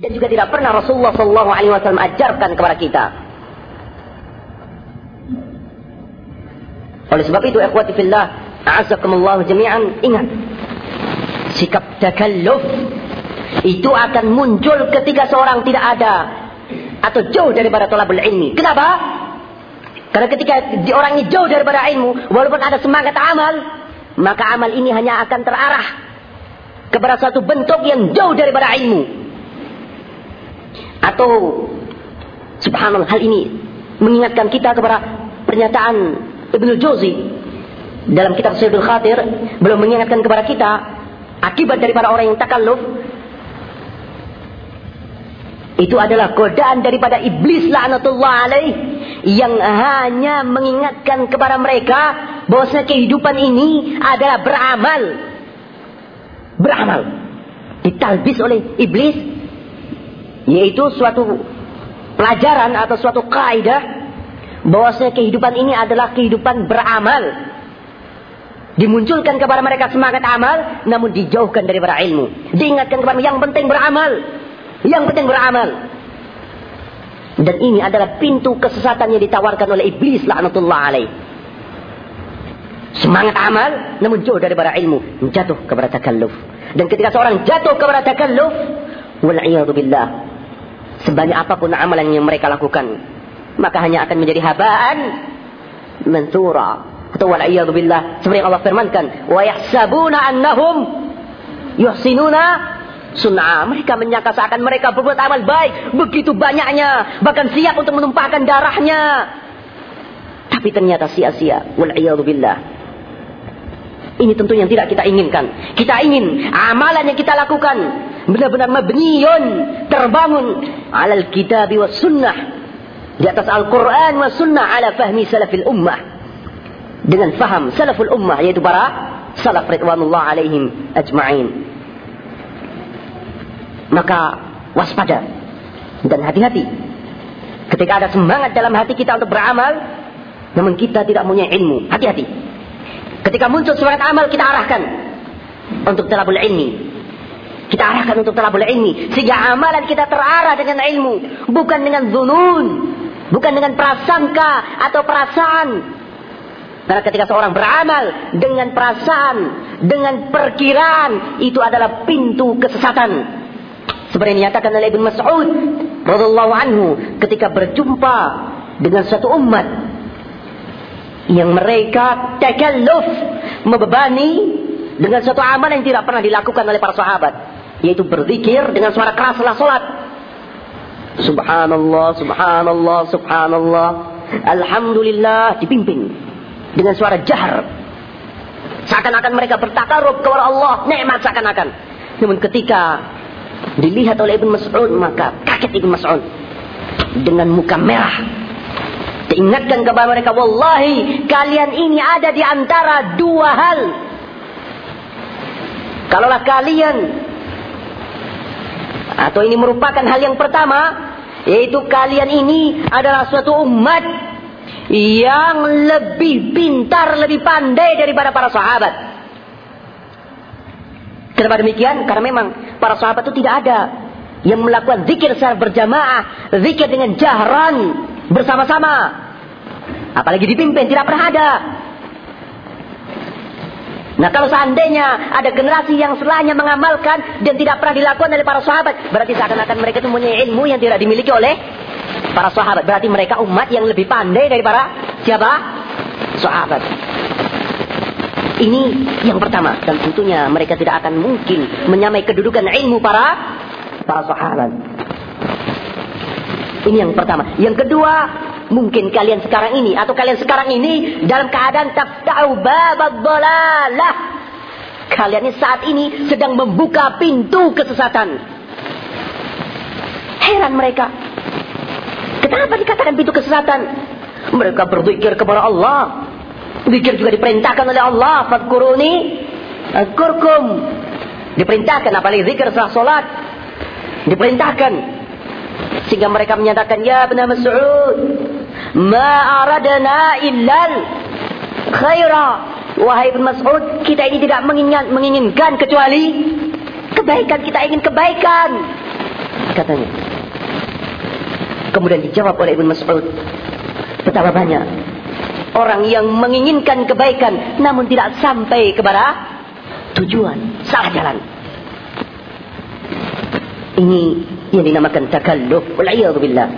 dan juga tidak pernah Rasulullah Shallallahu Alaihi Wasallam ajarkan kepada kita. Oleh sebab itu, ikhwati fillah, a'azakumullah jami'an, ingat. Sikap takalluf itu akan muncul ketika seorang tidak ada atau jauh daripada tolabul ilmi. Kenapa? Karena ketika orang ini jauh daripada ilmu, walaupun ada semangat amal, maka amal ini hanya akan terarah kepada satu bentuk yang jauh daripada ilmu. Atau subhanallah hal ini mengingatkan kita kepada pernyataan Ibnu Jauzi dalam kitab Sayyidul Khatir belum mengingatkan kepada kita akibat daripada orang yang takalluf itu adalah godaan daripada iblis la'natullah alaih yang hanya mengingatkan kepada mereka bahwasanya kehidupan ini adalah beramal. Beramal. Ditalbis oleh iblis yaitu suatu pelajaran atau suatu kaidah bahwasanya kehidupan ini adalah kehidupan beramal. Dimunculkan kepada mereka semangat amal namun dijauhkan daripada ilmu. Diingatkan kepada yang penting beramal. Yang penting beramal. Dan ini adalah pintu kesesatan yang ditawarkan oleh iblis la'natullah alaih. Semangat amal namun jauh daripada ilmu, jatuh kepada takalluf. Dan ketika seorang jatuh kepada takalluf, wal billah. Sebanyak apa pun amalan yang mereka lakukan, maka hanya akan menjadi habaan mentura. Atau wal billah, seperti yang Allah firmankan, wa yahsabuna annahum yuhsinuna sunnah. Mereka menyangka seakan mereka berbuat amal baik. Begitu banyaknya. Bahkan siap untuk menumpahkan darahnya. Tapi ternyata sia-sia. billah. Ini tentu yang tidak kita inginkan. Kita ingin amalan yang kita lakukan. Benar-benar mabniyun. Terbangun. Alal kitab wa sunnah. Di atas Al-Quran wa sunnah ala fahmi salafil ummah. Dengan faham salaful ummah. Yaitu para salaf ridwanullah alaihim ajma'in maka waspada dan hati-hati. Ketika ada semangat dalam hati kita untuk beramal, namun kita tidak punya ilmu, hati-hati. Ketika muncul semangat amal, kita arahkan untuk talabul ilmi. Kita arahkan untuk talabul ilmi. Sehingga amalan kita terarah dengan ilmu. Bukan dengan zunun. Bukan dengan prasangka atau perasaan. Karena ketika seorang beramal dengan perasaan, dengan perkiraan, itu adalah pintu kesesatan. Seperti dinyatakan oleh Ibn Mas'ud anhu ketika berjumpa dengan satu umat yang mereka takalluf membebani dengan satu amal yang tidak pernah dilakukan oleh para sahabat yaitu berzikir dengan suara keras setelah salat subhanallah subhanallah subhanallah. Alhamdulillah dipimpin dengan suara jahar. Seakan-akan mereka bertakarub kepada Allah nikmat seakan-akan. Namun ketika dilihat oleh Ibn Mas'ud maka kaget Ibn Mas'ud dengan muka merah diingatkan kepada mereka wallahi kalian ini ada di antara dua hal kalaulah kalian atau ini merupakan hal yang pertama yaitu kalian ini adalah suatu umat yang lebih pintar, lebih pandai daripada para sahabat. Kenapa demikian? Karena memang para sahabat itu tidak ada yang melakukan zikir secara berjamaah, zikir dengan jahran bersama-sama. Apalagi dipimpin tidak pernah ada. Nah kalau seandainya ada generasi yang setelahnya mengamalkan dan tidak pernah dilakukan oleh para sahabat, berarti seakan-akan mereka itu mempunyai ilmu yang tidak dimiliki oleh para sahabat. Berarti mereka umat yang lebih pandai daripada siapa? Sahabat. Ini yang pertama dan tentunya mereka tidak akan mungkin menyamai kedudukan ilmu para para sahabat. Ini yang pertama. Yang kedua, mungkin kalian sekarang ini atau kalian sekarang ini dalam keadaan tak tahu babad dalalah. Kalian ini saat ini sedang membuka pintu kesesatan. Heran mereka. Kenapa dikatakan pintu kesesatan? Mereka berzikir kepada Allah. Zikir juga diperintahkan oleh Allah. Fadkuruni Azkurkum. Diperintahkan apalagi zikir setelah solat. Diperintahkan. Sehingga mereka menyatakan, Ya benar Mas'ud. Ma aradana illal khaira. Wahai Ibn Mas'ud, kita ini tidak mengingat, menginginkan kecuali kebaikan. Kita ingin kebaikan. katanya. Kemudian dijawab oleh Ibn Mas'ud. Betapa banyak orang yang menginginkan kebaikan namun tidak sampai kepada tujuan, salah jalan. Ini yang dinamakan takalluf. Wal'iyadzubillah.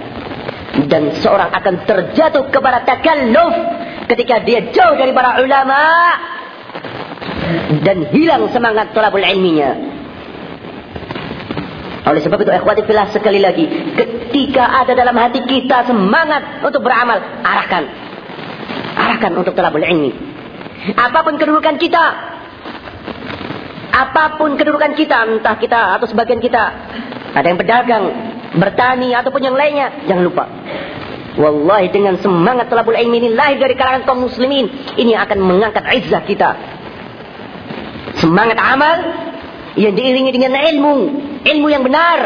Dan seorang akan terjatuh kepada takalluf ketika dia jauh dari para ulama dan hilang semangat talabul ilminya. Oleh sebab itu ikhwati fillah sekali lagi, ketika ada dalam hati kita semangat untuk beramal, arahkan. Arahkan untuk talabul ilmi. Apa pun kedudukan kita, apa pun kedudukan kita, entah kita atau sebagian kita, ada yang berdagang, bertani ataupun yang lainnya, jangan lupa. Wallahi dengan semangat talabul ilmi ini lahir dari kalangan kaum muslimin, ini akan mengangkat izzah kita. Semangat amal yang diiringi dengan ilmu, ilmu yang benar.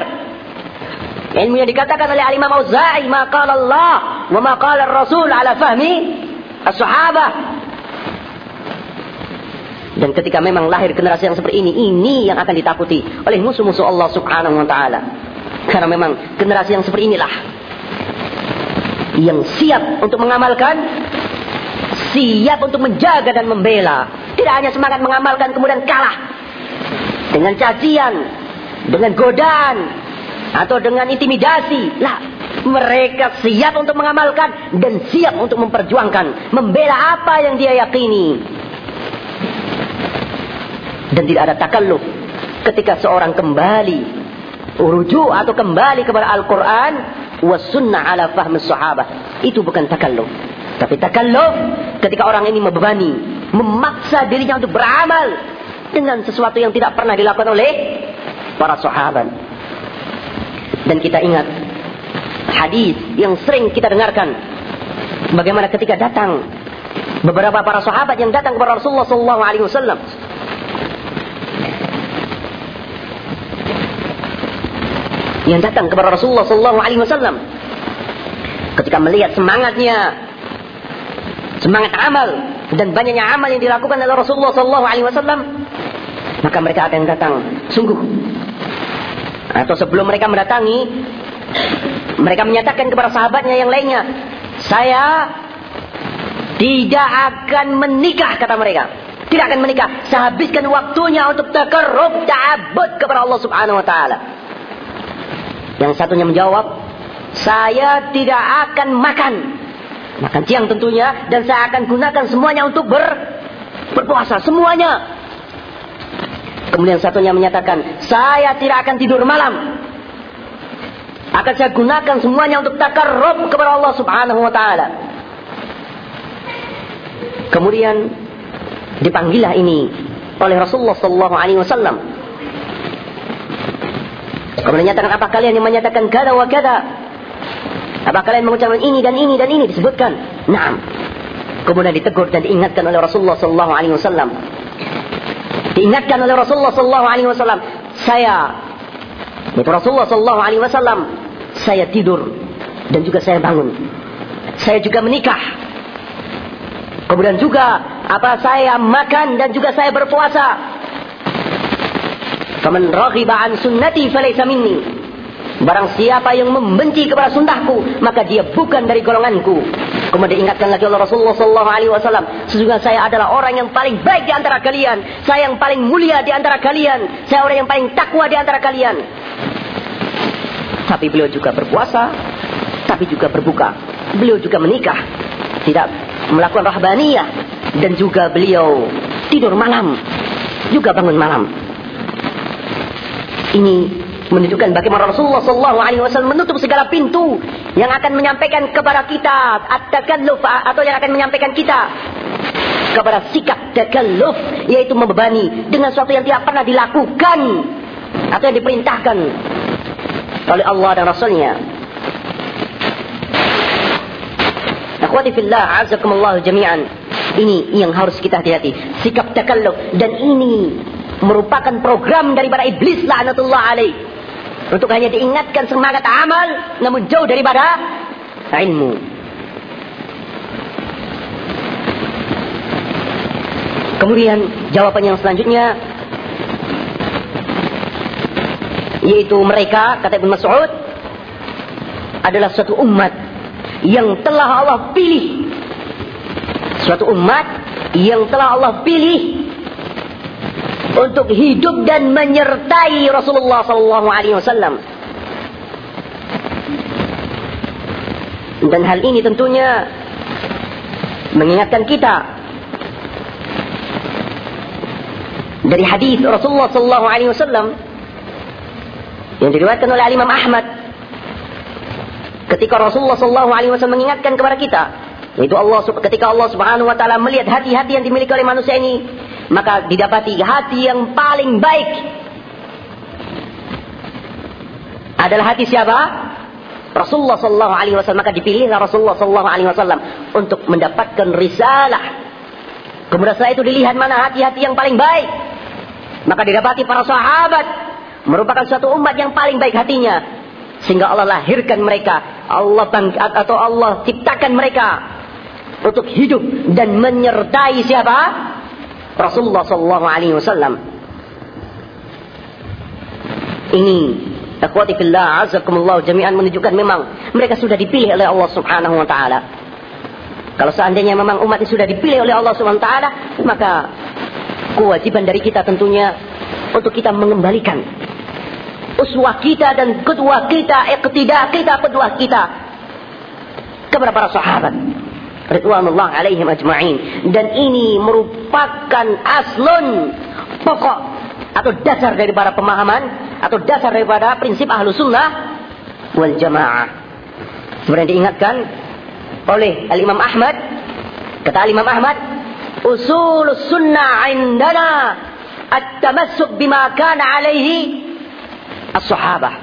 Ilmu yang dikatakan oleh Al-Imam Auza'i, "Ma qala Allah wa ma qala Rasul ala fahmi as-sahabah." Dan ketika memang lahir generasi yang seperti ini, ini yang akan ditakuti oleh musuh-musuh Allah Subhanahu wa taala. Karena memang generasi yang seperti inilah yang siap untuk mengamalkan, siap untuk menjaga dan membela. Tidak hanya semangat mengamalkan kemudian kalah dengan cacian, dengan godaan, atau dengan intimidasi. Lah, mereka siap untuk mengamalkan dan siap untuk memperjuangkan, membela apa yang dia yakini. Dan tidak ada takalluf ketika seorang kembali uruju atau kembali kepada Al-Quran was sunnah ala fahmi sahabat. Itu bukan takalluf. Tapi takalluf ketika orang ini membebani, memaksa dirinya untuk beramal dengan sesuatu yang tidak pernah dilakukan oleh para sahabat. Dan kita ingat hadis yang sering kita dengarkan bagaimana ketika datang beberapa para sahabat yang datang kepada Rasulullah sallallahu alaihi wasallam yang datang kepada Rasulullah sallallahu alaihi wasallam. Ketika melihat semangatnya semangat amal dan banyaknya amal yang dilakukan oleh Rasulullah sallallahu alaihi wasallam maka mereka akan datang. Sungguh. Atau sebelum mereka mendatangi mereka menyatakan kepada sahabatnya yang lainnya saya tidak akan menikah kata mereka. Tidak akan menikah. Saya habiskan waktunya untuk takarrub ta'abbud kepada Allah Subhanahu wa taala yang satunya menjawab saya tidak akan makan makan siang tentunya dan saya akan gunakan semuanya untuk ber berpuasa semuanya Kemudian satunya menyatakan, saya tidak akan tidur malam. Akan saya gunakan semuanya untuk takarrub kepada Allah subhanahu wa ta'ala. Kemudian dipanggillah ini oleh Rasulullah sallallahu alaihi wasallam. Kemudian menyatakan apa kalian yang menyatakan kada wa kada? Apa kalian mengucapkan ini dan ini dan ini disebutkan? Naam. Kemudian ditegur dan diingatkan oleh Rasulullah sallallahu alaihi wasallam diingatkan oleh Rasulullah sallallahu alaihi wasallam, saya itu Rasulullah sallallahu alaihi wasallam, saya tidur dan juga saya bangun. Saya juga menikah. Kemudian juga apa saya makan dan juga saya berpuasa. Faman raghiba an sunnati falaysa minni. Barang siapa yang membenci kepada sunnahku, maka dia bukan dari golonganku. Kemudian diingatkan lagi oleh Rasulullah Sallallahu Alaihi Wasallam, sesungguhnya saya adalah orang yang paling baik di antara kalian, saya yang paling mulia di antara kalian, saya orang yang paling takwa di antara kalian. Tapi beliau juga berpuasa, tapi juga berbuka. Beliau juga menikah, tidak melakukan rahbaniyah, dan juga beliau tidur malam, juga bangun malam. Ini menunjukkan bagaimana Rasulullah Sallallahu Alaihi Wasallam menutup segala pintu yang akan menyampaikan kepada kita at-takalluf atau yang akan menyampaikan kita kepada sikap takalluf yaitu membebani dengan sesuatu yang tidak pernah dilakukan atau yang diperintahkan oleh Allah dan Rasulnya. Akhwati fillah, azakumullah jami'an. Ini yang harus kita hati-hati. Sikap takalluf dan ini merupakan program daripada iblis la'natullah alaih untuk hanya diingatkan semangat amal namun jauh daripada ilmu. Kemudian jawaban yang selanjutnya yaitu mereka kata Ibn Mas'ud adalah suatu umat yang telah Allah pilih suatu umat yang telah Allah pilih untuk hidup dan menyertai Rasulullah sallallahu alaihi wasallam. Dan hal ini tentunya mengingatkan kita dari hadis Rasulullah sallallahu alaihi wasallam yang diriwayatkan oleh Imam Ahmad. Ketika Rasulullah sallallahu alaihi wasallam mengingatkan kepada kita yaitu Allah ketika Allah Subhanahu wa taala melihat hati-hati yang dimiliki oleh manusia ini maka didapati hati yang paling baik adalah hati siapa? Rasulullah sallallahu alaihi wasallam maka dipilihlah Rasulullah sallallahu alaihi wasallam untuk mendapatkan risalah. Kemudian setelah itu dilihat mana hati-hati yang paling baik. Maka didapati para sahabat merupakan suatu umat yang paling baik hatinya sehingga Allah lahirkan mereka Allah bangkit atau Allah ciptakan mereka untuk hidup dan menyertai siapa Rasulullah sallallahu alaihi wasallam. Ini akhwati fillah azakumullah jami'an menunjukkan memang mereka sudah dipilih oleh Allah Subhanahu wa taala. Kalau seandainya memang umat ini sudah dipilih oleh Allah Subhanahu wa taala maka kewajiban dari kita tentunya untuk kita mengembalikan uswah kita dan kedua kita, iqtidah kita, kedua kita kepada para sahabat Ridwanullah alaihim ajma'in dan ini merupakan aslun pokok atau dasar dari para pemahaman atau dasar daripada prinsip ahlu sunnah wal jamaah sebenarnya diingatkan oleh Al-Imam Ahmad kata Al-Imam Ahmad usul sunnah indana at-tamassuk bima kana alaihi as-sahabah.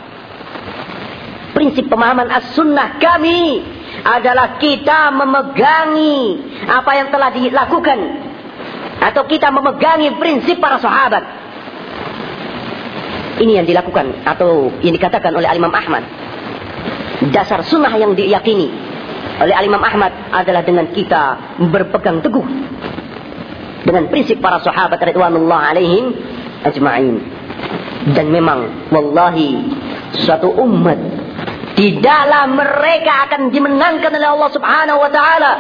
Prinsip pemahaman as-sunnah kami adalah kita memegangi apa yang telah dilakukan atau kita memegangi prinsip para sahabat. Ini yang dilakukan atau yang dikatakan oleh Imam Ahmad. Dasar sunnah yang diyakini oleh Imam Ahmad adalah dengan kita berpegang teguh dengan prinsip para sahabat radhiyallahu alaihim ajma'in. Dan memang wallahi suatu umat tidaklah mereka akan dimenangkan oleh Allah Subhanahu wa taala.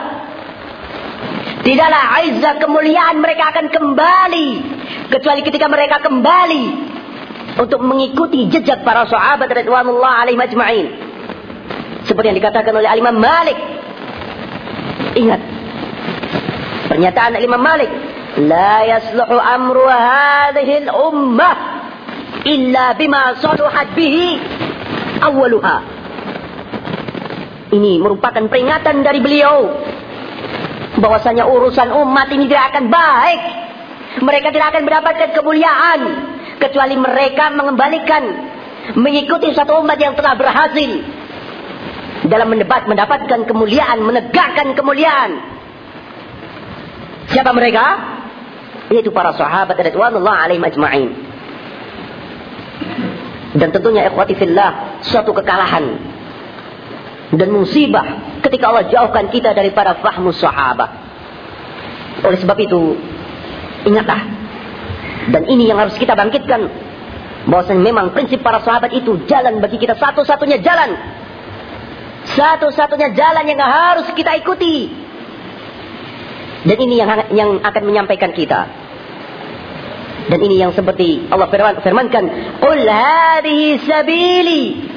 Tidaklah aizah kemuliaan mereka akan kembali kecuali ketika mereka kembali untuk mengikuti jejak para sahabat radhiyallahu alaihi majma'in. Seperti yang dikatakan oleh Imam Malik. Ingat pernyataan Imam Malik, la yasluhu amru hadhihi al-ummah illa bima saluhat bihi awaluha. Ini merupakan peringatan dari beliau bahwasanya urusan umat ini tidak akan baik. Mereka tidak akan mendapatkan kemuliaan kecuali mereka mengembalikan mengikuti satu umat yang telah berhasil dalam mendebat mendapatkan kemuliaan, menegakkan kemuliaan. Siapa mereka? Yaitu para sahabat radhiyallahu alaihim ajma'in. Dan tentunya ikhwati fillah suatu kekalahan dan musibah ketika Allah jauhkan kita daripada fahmu sahabat. Oleh sebab itu, ingatlah. Dan ini yang harus kita bangkitkan. Bahwasanya memang prinsip para sahabat itu jalan bagi kita satu-satunya jalan. Satu-satunya jalan yang harus kita ikuti. Dan ini yang yang akan menyampaikan kita dan ini yang seperti Allah firman, firmankan, "Qul hadhihi sabili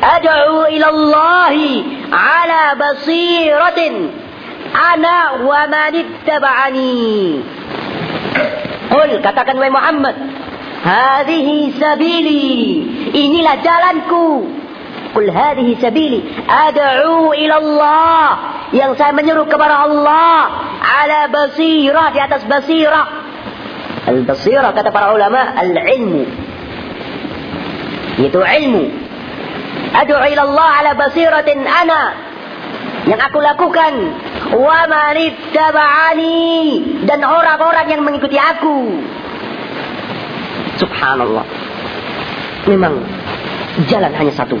ad'u ila Allah ala basiratin ana wa man ittaba'ani." Qul katakan wahai Muhammad, hadhihi sabili, inilah jalanku. Qul hadhihi sabili ad'u ila Allah yang saya menyeru kepada Allah ala basirah di atas basirah Al-basirah kata para ulama al-ilmu. Itu ilmu. Ad'u ila Allah ala basiratin ana yang aku lakukan wa manittaba'ani dan orang-orang yang mengikuti aku. Subhanallah. Memang jalan hanya satu.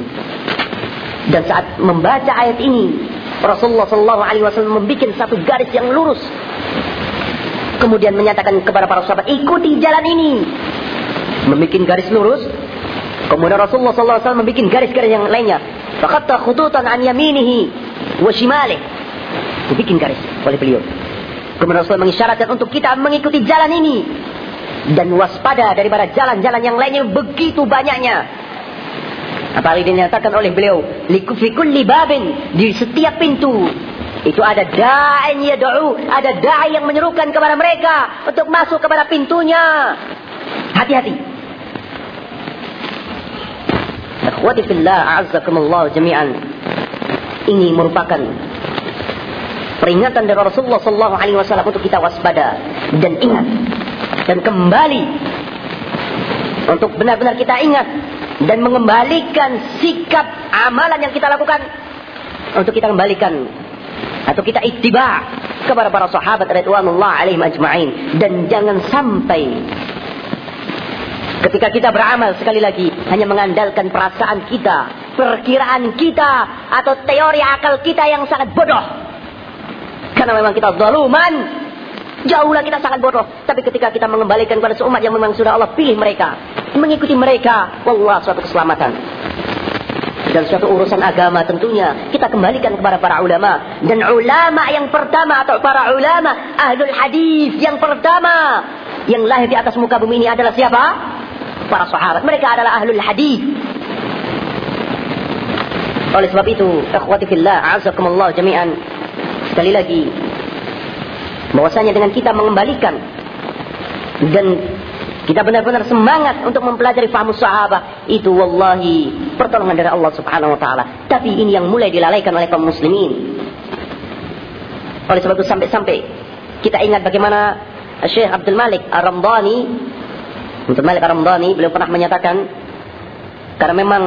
Dan saat membaca ayat ini, Rasulullah sallallahu alaihi wasallam membuat satu garis yang lurus kemudian menyatakan kepada para sahabat ikuti jalan ini membuat garis lurus Kemudian Rasulullah SAW membuat garis-garis yang lainnya. Fakatta khututan an yaminihi wa shimalih. Dibikin garis oleh beliau. Kemudian Rasulullah mengisyaratkan untuk kita mengikuti jalan ini. Dan waspada daripada jalan-jalan yang lainnya begitu banyaknya. Apalagi dinyatakan oleh beliau. Likufi kulli babin. Di setiap pintu. Itu ada da'in yad'u. Ada da'i yang menyerukan kepada mereka. Untuk masuk kepada pintunya. Hati-hati. Akhwati fillah a'azzakumullah jami'an. Ini merupakan peringatan dari Rasulullah sallallahu alaihi wasallam untuk kita waspada dan ingat dan kembali untuk benar-benar kita ingat dan mengembalikan sikap amalan yang kita lakukan untuk kita kembalikan atau kita ittiba kepada para sahabat radhiyallahu alaihim ajma'in dan jangan sampai ketika kita beramal sekali lagi hanya mengandalkan perasaan kita, perkiraan kita atau teori akal kita yang sangat bodoh. Karena memang kita zaluman, jauhlah kita sangat bodoh. Tapi ketika kita mengembalikan kepada seumat yang memang sudah Allah pilih mereka, mengikuti mereka, wallah suatu keselamatan. Dan suatu urusan agama tentunya kita kembalikan kepada para ulama. Dan ulama yang pertama atau para ulama ahlul hadis yang pertama yang lahir di atas muka bumi ini adalah siapa? Para sahabat. Mereka adalah ahlul hadis. Oleh sebab itu, ikhwati fillah, azakumullah jami'an. Sekali lagi, bahwasanya dengan kita mengembalikan dan kita benar-benar semangat untuk mempelajari fahmu sahabat itu wallahi pertolongan dari Allah Subhanahu wa taala. Tapi ini yang mulai dilalaikan oleh kaum muslimin. Oleh sebab itu sampai-sampai kita ingat bagaimana Syekh Abdul Malik Ar-Ramdhani Abdul Malik Ar-Ramdhani beliau pernah menyatakan karena memang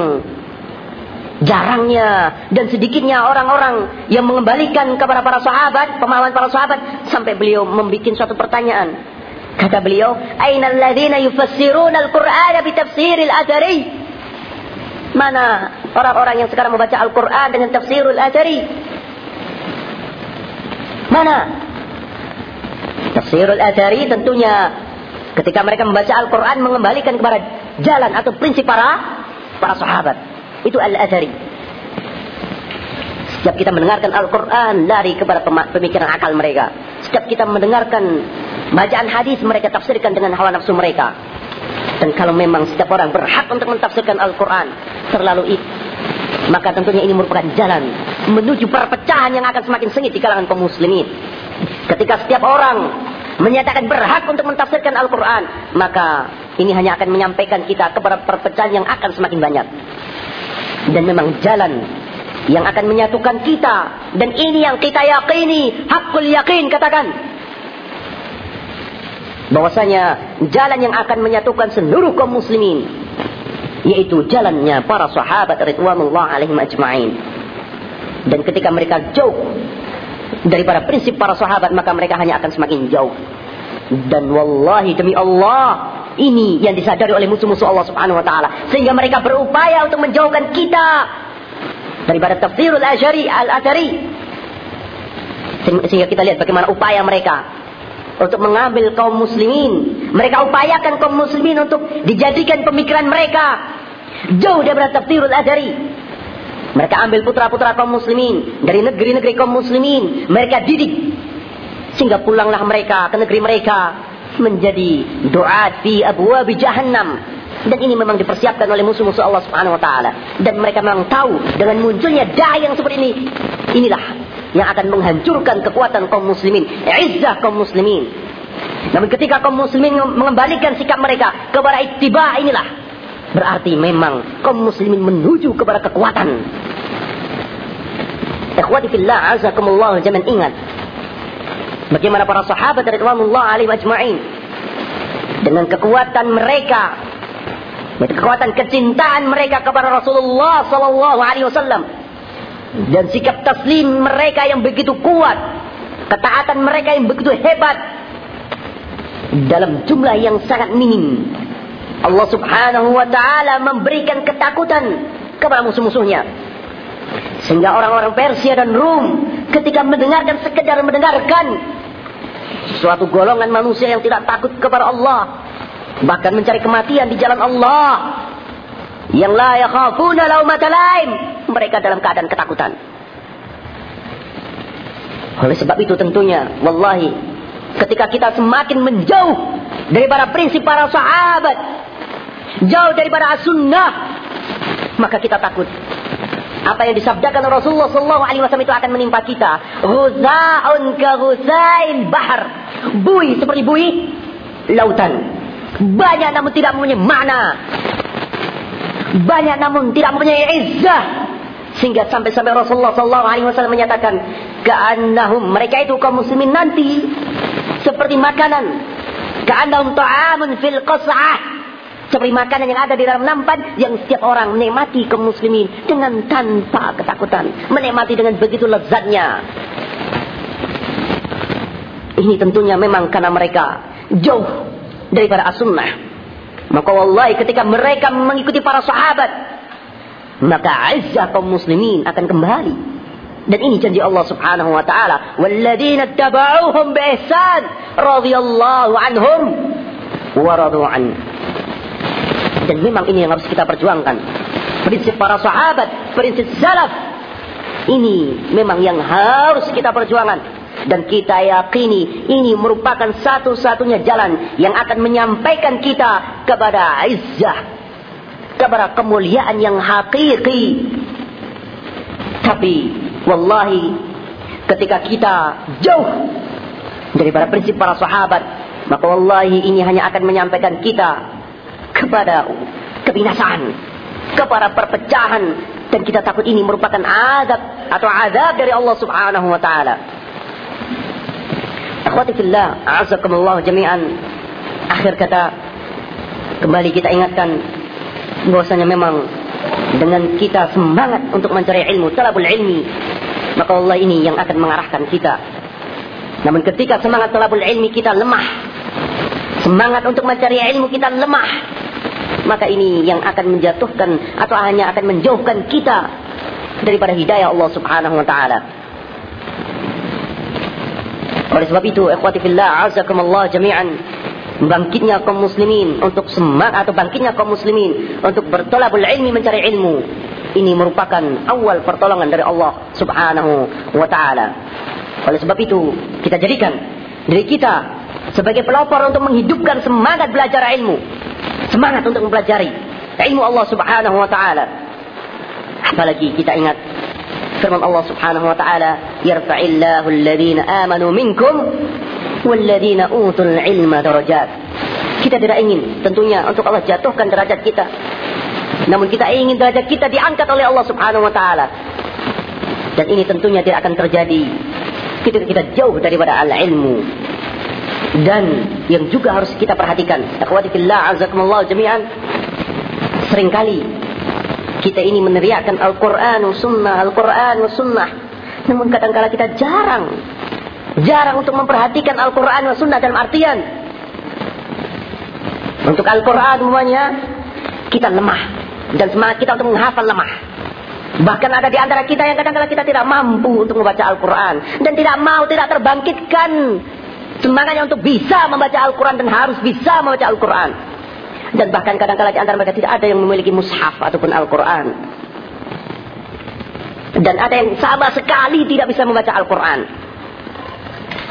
jarangnya dan sedikitnya orang-orang yang mengembalikan kepada para sahabat, pemahaman para sahabat sampai beliau membuat suatu pertanyaan. Kata beliau, "Aina alladziina yufassiruna al-Qur'ana bi tafsiril athari?" Mana orang-orang yang sekarang membaca Al-Qur'an dengan tafsirul athari? Mana? Tafsirul athari tentunya ketika mereka membaca Al-Qur'an mengembalikan kepada jalan atau prinsip para para sahabat. Itu al-athari. Setiap kita mendengarkan Al-Quran, lari kepada pemikiran akal mereka. Setiap kita mendengarkan Bacaan hadis mereka tafsirkan dengan hawa nafsu mereka. Dan kalau memang setiap orang berhak untuk mentafsirkan Al-Quran terlalu itu, maka tentunya ini merupakan jalan menuju perpecahan yang akan semakin sengit di kalangan kaum muslimin. Ketika setiap orang menyatakan berhak untuk mentafsirkan Al-Quran, maka ini hanya akan menyampaikan kita kepada perpecahan yang akan semakin banyak. Dan memang jalan yang akan menyatukan kita dan ini yang kita yakini hakul yakin katakan bahwasanya jalan yang akan menyatukan seluruh kaum muslimin yaitu jalannya para sahabat ridwanullah alaihim ajma'in dan ketika mereka jauh daripada prinsip para sahabat maka mereka hanya akan semakin jauh dan wallahi demi Allah ini yang disadari oleh musuh-musuh Allah Subhanahu wa taala sehingga mereka berupaya untuk menjauhkan kita daripada tafsirul asyari al-athari sehingga kita lihat bagaimana upaya mereka untuk mengambil kaum muslimin. Mereka upayakan kaum muslimin untuk dijadikan pemikiran mereka jauh daripada tafsirul adari. Mereka ambil putra-putra kaum muslimin dari negeri-negeri kaum muslimin. Mereka didik sehingga pulanglah mereka ke negeri mereka menjadi doa di abwab jahannam. Dan ini memang dipersiapkan oleh musuh-musuh Allah Subhanahu wa taala. Dan mereka memang tahu dengan munculnya dai yang seperti ini, inilah yang akan menghancurkan kekuatan kaum muslimin, izzah kaum muslimin. Namun ketika kaum muslimin mengembalikan sikap mereka kepada ittiba inilah berarti memang kaum muslimin menuju kepada kekuatan. Ikhwati fillah azakumullah jangan ingat bagaimana para sahabat radhiyallahu alaihi ajma'in dengan kekuatan mereka kekuatan kecintaan mereka kepada Rasulullah sallallahu alaihi wasallam dan sikap taslim mereka yang begitu kuat, ketaatan mereka yang begitu hebat dalam jumlah yang sangat minim. Allah Subhanahu wa taala memberikan ketakutan kepada musuh-musuhnya. Sehingga orang-orang Persia dan Rum ketika mendengarkan sekedar mendengarkan suatu golongan manusia yang tidak takut kepada Allah, bahkan mencari kematian di jalan Allah, Yang la yakhafuna laumata laim. Mereka dalam keadaan ketakutan. Oleh sebab itu tentunya, wallahi, ketika kita semakin menjauh daripada prinsip para sahabat, jauh daripada as-sunnah, maka kita takut. Apa yang disabdakan Rasulullah sallallahu alaihi wasallam itu akan menimpa kita. Ghuza'un ka ghuzail bahr. Bui seperti bui lautan. Banyak namun tidak mempunyai makna. Banyak namun tidak mempunyai izzah. Sehingga sampai-sampai Rasulullah sallallahu alaihi wasallam menyatakan, "Ka'annahum mereka itu kaum muslimin nanti seperti makanan. Ka'annahum ta'amun fil qas'ah." Seperti makanan yang ada di dalam nampan yang setiap orang menikmati kaum muslimin dengan tanpa ketakutan. Menikmati dengan begitu lezatnya. Ini tentunya memang karena mereka jauh daripada as-sunnah. Maka wallahi ketika mereka mengikuti para sahabat, maka izzah kaum muslimin akan kembali. Dan ini janji Allah Subhanahu wa taala, "Walladzina tabauhum bi ihsan radhiyallahu anhum wa radu an." Dan memang ini yang harus kita perjuangkan. Prinsip para sahabat, prinsip salaf. Ini memang yang harus kita perjuangkan. Dan kita yakini ini merupakan satu-satunya jalan yang akan menyampaikan kita kepada izzah. Kepada kemuliaan yang hakiki. Tapi, wallahi, ketika kita jauh daripada prinsip para sahabat, maka wallahi ini hanya akan menyampaikan kita kepada kebinasaan, kepada perpecahan dan kita takut ini merupakan azab atau azab dari Allah Subhanahu wa taala. Akhwati fillah, a'azakumullah jami'an. Akhir kata kembali kita ingatkan bahwasanya memang dengan kita semangat untuk mencari ilmu, talabul ilmi, maka Allah ini yang akan mengarahkan kita. Namun ketika semangat talabul ilmi kita lemah, semangat untuk mencari ilmu kita lemah, maka ini yang akan menjatuhkan atau hanya akan menjauhkan kita daripada hidayah Allah Subhanahu wa taala. Oleh sebab itu, ikhwati fillah, azakumullah jami'an bangkitnya kaum muslimin untuk semangat atau bangkitnya kaum muslimin untuk bertolabul ilmi mencari ilmu ini merupakan awal pertolongan dari Allah Subhanahu wa taala. Oleh sebab itu, kita jadikan diri kita sebagai pelopor untuk menghidupkan semangat belajar ilmu semangat untuk mempelajari ilmu Allah Subhanahu wa taala. Apalagi kita ingat firman Allah Subhanahu wa taala, "Yarfa'illahu alladhina amanu minkum walladhina utul ilma darajat." Kita tidak ingin tentunya untuk Allah jatuhkan derajat kita. Namun kita ingin derajat kita diangkat oleh Allah Subhanahu wa taala. Dan ini tentunya tidak akan terjadi ketika kita jauh daripada al-ilmu dan yang juga harus kita perhatikan jami'an sering kali kita ini meneriakkan Al-Quran sunnah Al-Quran sunnah namun kadang-kala kita jarang jarang untuk memperhatikan Al-Quran sunnah dalam artian untuk Al-Quran semuanya kita lemah dan semangat kita untuk menghafal lemah Bahkan ada di antara kita yang kadang-kadang kita tidak mampu untuk membaca Al-Quran. Dan tidak mau, tidak terbangkitkan Semangatnya untuk bisa membaca Al-Quran dan harus bisa membaca Al-Quran. Dan bahkan kadang-kadang di antara mereka tidak ada yang memiliki mushaf ataupun Al-Quran. Dan ada yang sama sekali tidak bisa membaca Al-Quran.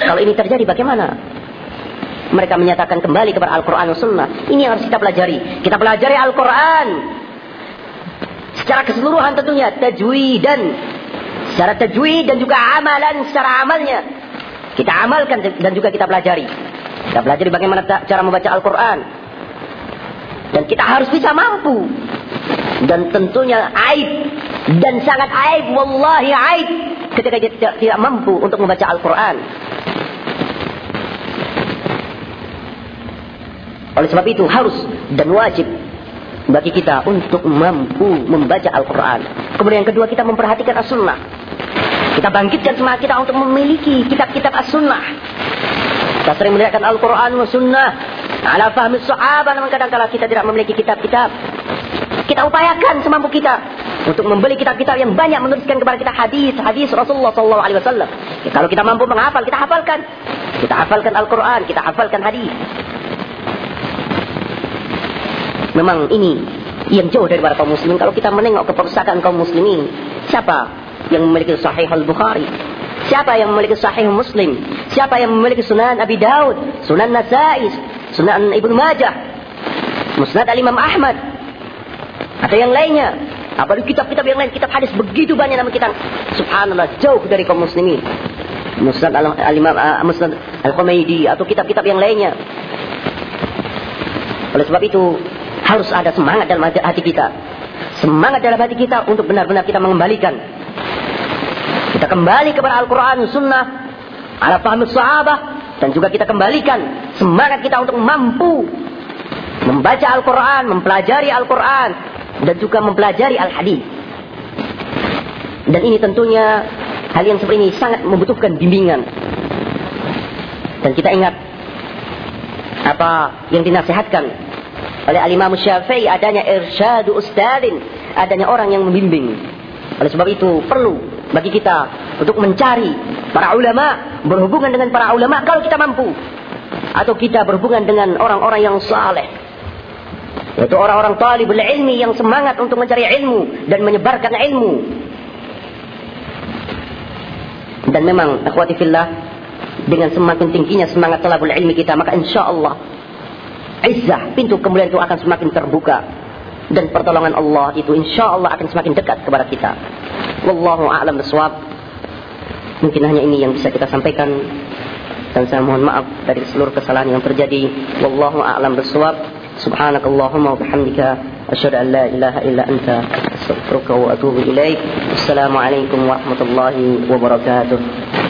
Kalau ini terjadi bagaimana? Mereka menyatakan kembali kepada Al-Quran dan Sunnah. Ini yang harus kita pelajari. Kita pelajari Al-Quran. Secara keseluruhan tentunya. Tajwid dan secara tajwid dan juga amalan secara amalnya. Kita amalkan dan juga kita pelajari. Kita pelajari bagaimana cara membaca Al-Quran. Dan kita harus bisa mampu. Dan tentunya aib. Dan sangat aib. Wallahi aib. Ketika dia tidak, tidak mampu untuk membaca Al-Quran. Oleh sebab itu harus dan wajib bagi kita untuk mampu membaca Al-Quran. Kemudian yang kedua kita memperhatikan As-Sunnah. Kita bangkitkan semangat kita untuk memiliki kitab-kitab as-sunnah. Kita sering melihatkan Al-Quran wa sunnah. Ala fahmi sahabat. Namun kadang-kadang kita tidak memiliki kitab-kitab. Kita upayakan semampu kita. Untuk membeli kitab-kitab yang banyak menuliskan kepada kita hadis-hadis Rasulullah SAW. Ya, kalau kita mampu menghafal, kita hafalkan. Kita hafalkan Al-Quran, kita hafalkan hadis. Memang ini yang jauh dari para kaum muslimin. Kalau kita menengok ke perpustakaan kaum muslimin, siapa yang memiliki Sahih Al-Bukhari? Siapa yang memiliki Sahih Muslim? Siapa yang memiliki Sunan Abi Daud, Sunan Nasai, Sunan Ibnu Majah, Musnad Al-Imam Ahmad? Ada yang lainnya. Apalagi kitab-kitab yang lain, kitab hadis begitu banyak nama kita. Subhanallah, jauh dari kaum muslimin. Musnad Al-Imam uh, Musnad Al-Humaydi atau kitab-kitab yang lainnya. Oleh sebab itu, harus ada semangat dalam hati kita. Semangat dalam hati kita untuk benar-benar kita mengembalikan. Kita kembali kepada Al-Quran, Sunnah, ala fahmi sahabah, dan juga kita kembalikan semangat kita untuk mampu membaca Al-Quran, mempelajari Al-Quran, dan juga mempelajari Al-Hadis. Dan ini tentunya hal yang seperti ini sangat membutuhkan bimbingan. Dan kita ingat apa yang dinasihatkan oleh Al-Imam Syafi'i adanya irsyadu ustadin, adanya orang yang membimbing. Oleh sebab itu perlu bagi kita untuk mencari para ulama, berhubungan dengan para ulama kalau kita mampu. Atau kita berhubungan dengan orang-orang yang saleh. Yaitu orang-orang talibul ilmi yang semangat untuk mencari ilmu dan menyebarkan ilmu. Dan memang akhwati fillah dengan semakin tingginya semangat talabul ilmi kita maka insya Allah izzah pintu kemuliaan itu akan semakin terbuka dan pertolongan Allah itu insya Allah akan semakin dekat kepada kita. Wallahu a'lam bishawab. Mungkin hanya ini yang bisa kita sampaikan dan saya mohon maaf dari seluruh kesalahan yang terjadi. Wallahu a'lam bishawab. Subhanakallahumma wa bihamdika asyhadu an la ilaha illa anta astaghfiruka wa atubu. Assalamualaikum warahmatullahi wabarakatuh.